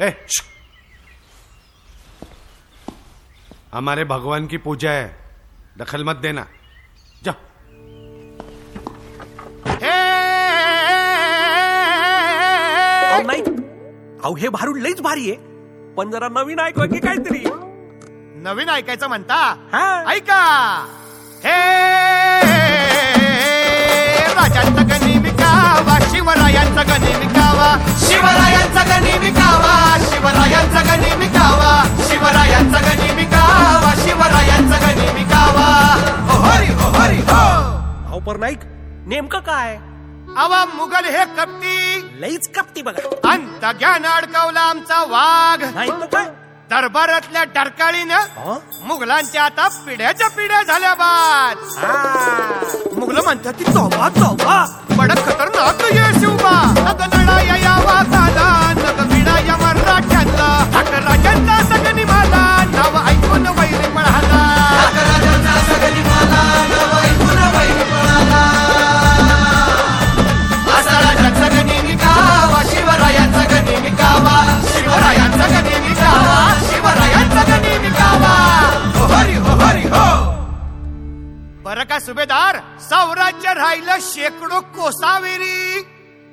ए. हमारे भगवान की पूजा है। दखल मत देना। जा नाही. अहो हे भारूड लईच भारी आहे. पण जरा नवीन ऐकवा की काहीतरी. नवीन ऐकायचं म्हणता? हा. ऐका. हे अहो पर नाईक. नेमकं काय? आवा मुघल हे कपटी. लईच कपटी बघा. अंत ज्ञान अडकवला आमचा वाघ. नाही काय? दरबारातल्या डरकाळीनं? मुघलांच्या आता पिढ्याच्या पिढ्या झाल्या बाद. मुघल म्हणतात की तोबा तोबा. सुभेदार सौराज्य राहिलं शेकडो कोसावेरी.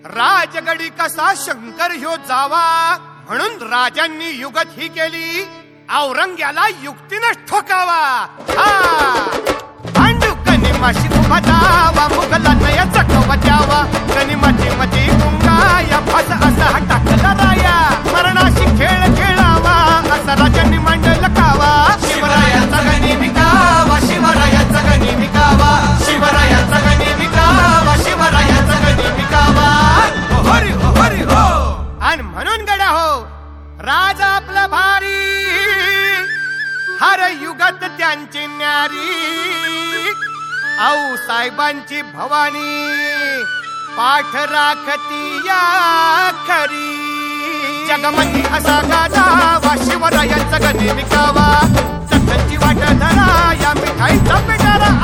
राजगडी कसा शंकर ह्यो जावा म्हणून राजांनी युगत ही केली. औरंग्याला युक्तीनं ठोकावा. हा! पांडू गनिमाशी उभा जावा मुघलांना आज आपला भारी. हर युगात त्यांची न्यारी. आऊ साहेबांची भवानी. पाठ राखती या खरी. जगमती असा गाजावा शिवरायांचा गणे विकावा. सखनची वाट धरा या मिठाईचा पिटारा.